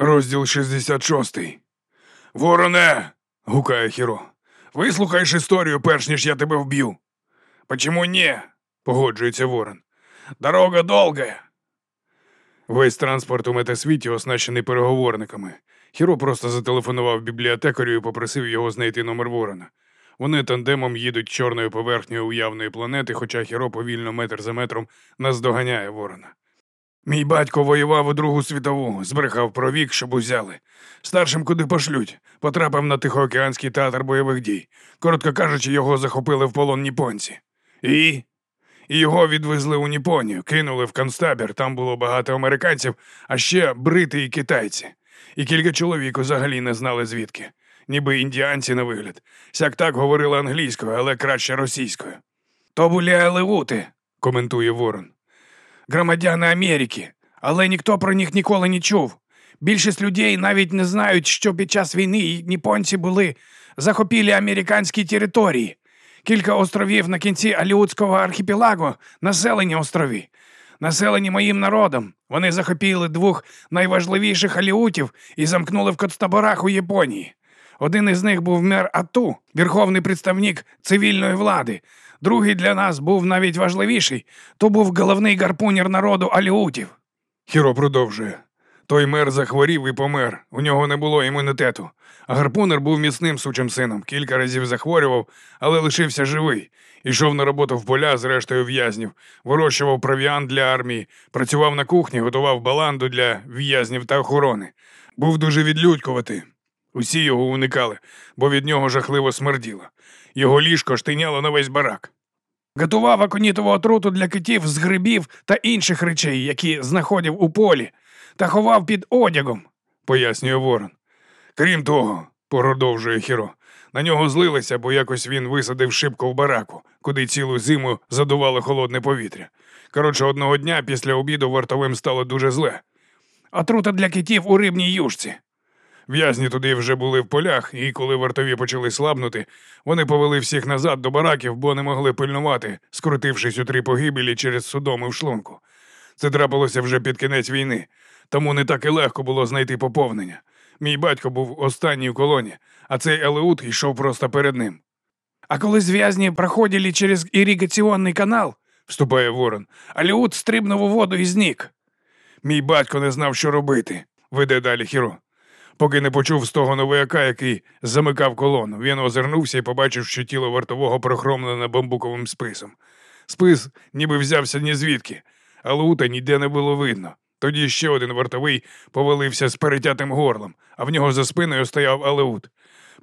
Розділ 66. Вороне. гукає Хіро. Вислухаєш історію, перш ніж я тебе вб'ю. Почему не? погоджується Ворон. Дорога довга. Весь транспорт у метасвіті оснащений переговорниками. Хіро просто зателефонував бібліотекарю і попросив його знайти номер Ворона. Вони тандемом їдуть чорною поверхнею уявної планети, хоча Хіро повільно метр за метром наздоганяє Ворона. Мій батько воював у Другу світову, збрехав про вік, щоб узяли. Старшим куди пошлють. Потрапив на Тихоокеанський театр бойових дій. Коротко кажучи, його захопили в полон ніпонці. І І його відвезли у Ніпонію, кинули в концтабір, там було багато американців, а ще брити і китайці. І кілька чоловік взагалі не знали звідки, ніби індіанці на вигляд. Сяк так говорили англійською, але краще російською. То були алеути, коментує Ворон громадяни Америки, але ніхто про них ніколи не чув. Більшість людей навіть не знають, що під час війни ніпонці були захопили американські території. Кілька островів на кінці Аліутського архіпелагу населені острові. Населені моїм народом. Вони захопили двох найважливіших аліутів і замкнули в коцтаборах у Японії. Один із них був мер Ату, верховний представник цивільної влади, Другий для нас був навіть важливіший то був головний гарпунір народу аліутів. Хіро продовжує. Той мер захворів і помер, у нього не було імунітету. А гарпунер був міцним сучим сином, кілька разів захворював, але лишився живий. Ішов на роботу в поля з рештою в'язнів, вирощував провіант для армії, працював на кухні, готував баланду для в'язнів та охорони. Був дуже відлюдькувати. Усі його уникали, бо від нього жахливо смерділо. Його ліжко штиняло на весь барак. Готував аконітову отруту для китів з грибів та інших речей, які знаходив у полі, та ховав під одягом, пояснює Ворон. Крім того, продовжує Хіро, на нього злилися, бо якось він висадив шибку в бараку, куди цілу зиму задувало холодне повітря. Коротше, одного дня після обіду вартовим стало дуже зле. Отрута для китів у рибній юшці. В'язні туди вже були в полях, і коли вартові почали слабнути, вони повели всіх назад до бараків, бо не могли пильнувати, скрутившись у три погибелі через судоми в шлунку. Це трапилося вже під кінець війни, тому не так і легко було знайти поповнення. Мій батько був останній в колоні, а цей Елеут йшов просто перед ним. А коли зв'язні проходили через іригаційний канал, вступає Ворон, Алеут стрибнув у воду і знік. Мій батько не знав, що робити, веде далі Хіро поки не почув з того новияка, який замикав колону. Він озирнувся і побачив, що тіло вартового прохромлене бамбуковим списом. Спис ніби взявся ні звідки, а лута ніде не було видно. Тоді ще один вартовий повалився з перетятим горлом, а в нього за спиною стояв Алеут.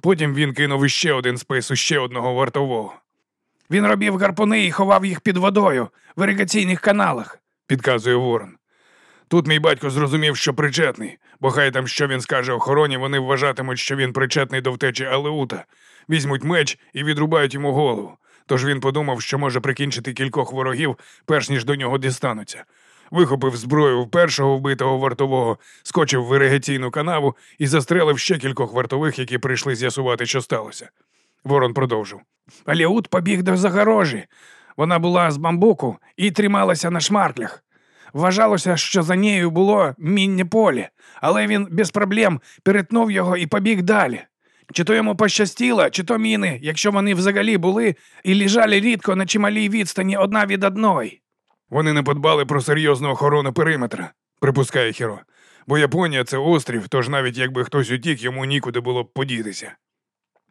Потім він кинув іще один спис у ще одного вартового. Він робив гарпуни і ховав їх під водою в іригаційних каналах, підказує Ворон. Тут мій батько зрозумів, що причетний, бо хай там що він скаже охороні, вони вважатимуть, що він причетний до втечі Алеута, візьмуть меч і відрубають йому голову. Тож він подумав, що може прикінчити кількох ворогів, перш ніж до нього дістануться. Вихопив зброю в першого вбитого вартового, скочив в іригаційну канаву і застрелив ще кількох вартових, які прийшли з'ясувати, що сталося. Ворон продовжив. Алеут побіг до загорожі. Вона була з бамбуку і трималася на шмарклях. Вважалося, що за нею було мінне поле, але він без проблем перетнув його і побіг далі. Чи то йому пощастило, чи то міни, якщо вони взагалі були і лежали рідко на чималій відстані одна від одної. Вони не подбали про серйозну охорону периметра, припускає Хіро. Бо Японія це острів, тож навіть якби хтось утік, йому нікуди було б подітися.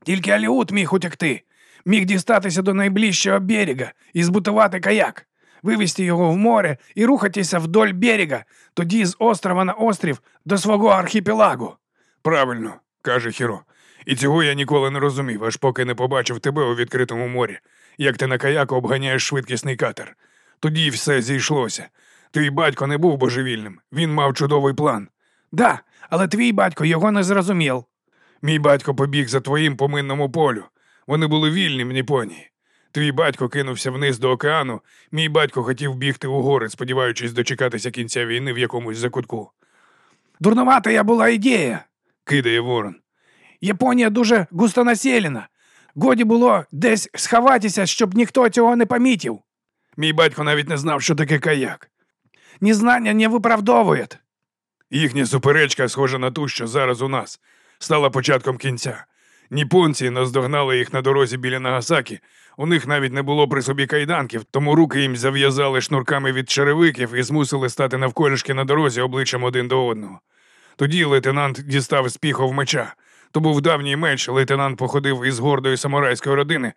Тільки Аліут міг утекти, міг дістатися до найближчого берега і збутувати каяк вивести його в море і рухатися вдоль берега, тоді з острова на острів до свого архіпелагу. Правильно, каже Хіро. І цього я ніколи не розумів, аж поки не побачив тебе у відкритому морі, як ти на каяку обганяєш швидкісний катер. Тоді все зійшлося. Твій батько не був божевільним, він мав чудовий план. Да, але твій батько його не зрозумів. Мій батько побіг за твоїм поминному полю. Вони були вільні в Ніпонії. Твій батько кинувся вниз до океану, мій батько хотів бігти у гори, сподіваючись дочекатися кінця війни в якомусь закутку. Дурновата я була ідея, кидає Ворон. Японія дуже густонаселена. Годі було десь сховатися, щоб ніхто цього не помітив. Мій батько навіть не знав, що таке каяк. Незнання не виправдовує. Їхня суперечка, схожа на ту, що зараз у нас, стала початком кінця. Ніпонці наздогнали їх на дорозі біля Нагасакі. У них навіть не було при собі кайданків, тому руки їм зав'язали шнурками від черевиків і змусили стати навколішки на дорозі обличчям один до одного. Тоді лейтенант дістав з піхов меча. То був давній меч, лейтенант походив із гордої самурайської родини,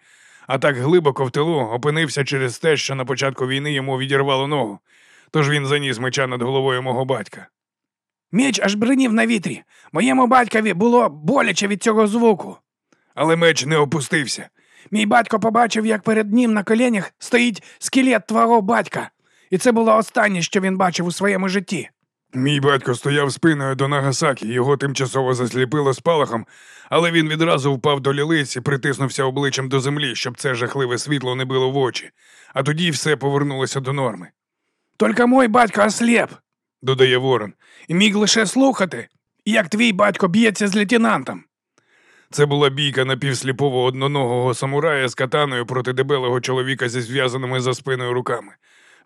а так глибоко в тилу опинився через те, що на початку війни йому відірвало ногу. Тож він заніс меча над головою мого батька. Меч аж бринів на вітрі. Моєму батькові було боляче від цього звуку. Але меч не опустився. Мій батько побачив, як перед ним на коленях стоїть скелет твого батька. І це було останнє, що він бачив у своєму житті. Мій батько стояв спиною до Нагасакі, його тимчасово засліпило спалахом, але він відразу впав до лілиць і притиснувся обличчям до землі, щоб це жахливе світло не било в очі. А тоді все повернулося до норми. Тільки мой батько осліп, Додає Ворон. і міг лише слухати, як твій батько б'ється з лейтенантом. Це була бійка напівсліпого одноногого самурая з катаною проти дебелого чоловіка зі зв'язаними за спиною руками.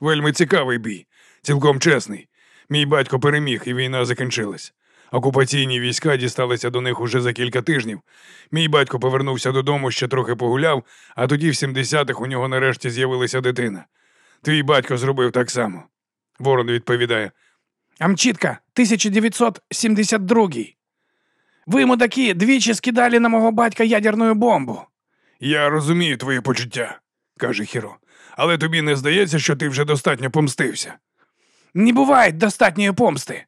Вельми цікавий бій, цілком чесний. Мій батько переміг, і війна закінчилась. Окупаційні війська дісталися до них уже за кілька тижнів. Мій батько повернувся додому, ще трохи погуляв, а тоді в 70-х у нього нарешті з'явилася дитина. Твій батько зробив так само. Ворон відповідає: Амчітка, 1972. Ви, мудаки, двічі скидали на мого батька ядерну бомбу. Я розумію твої почуття, каже Хіро. Але тобі не здається, що ти вже достатньо помстився. Не буває достатньої помсти.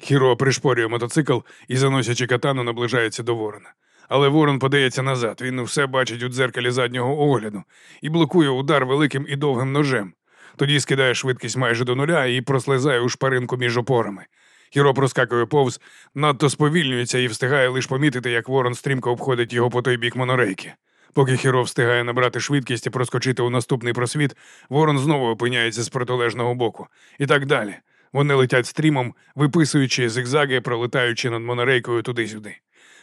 Хіро пришпорює мотоцикл і, заносячи катану, наближається до ворона. Але ворон подається назад, він все бачить у дзеркалі заднього огляду і блокує удар великим і довгим ножем. Тоді скидає швидкість майже до нуля і прослизає у шпаринку між опорами. Хіро проскакує повз, надто сповільнюється і встигає лише помітити, як ворон стрімко обходить його по той бік монорейки. Поки Хіро встигає набрати швидкість і проскочити у наступний просвіт, ворон знову опиняється з протилежного боку. І так далі. Вони летять стрімом, виписуючи зигзаги, пролетаючи над монорейкою туди-сюди.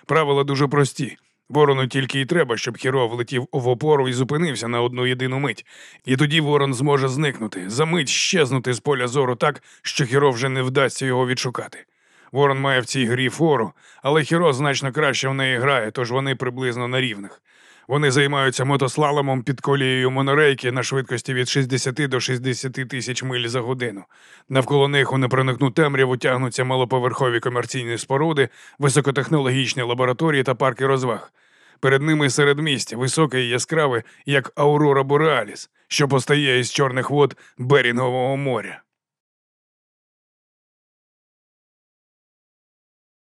Правила дуже прості. Ворону тільки й треба, щоб Хіро влетів в опору і зупинився на одну єдину мить. І тоді ворон зможе зникнути, за мить щезнути з поля зору так, що Хіро вже не вдасться його відшукати. Ворон має в цій грі фору, але Хіро значно краще в неї грає, тож вони приблизно на рівних. Вони займаються мотослаломом під колією монорейки на швидкості від 60 до 60 тисяч миль за годину. Навколо них у непроникну темряву тягнуться малоповерхові комерційні споруди, високотехнологічні лабораторії та парки розваг. Перед ними середмістя, високе і яскраве, як Аурора Бореаліс, що постає із чорних вод Берінгового моря.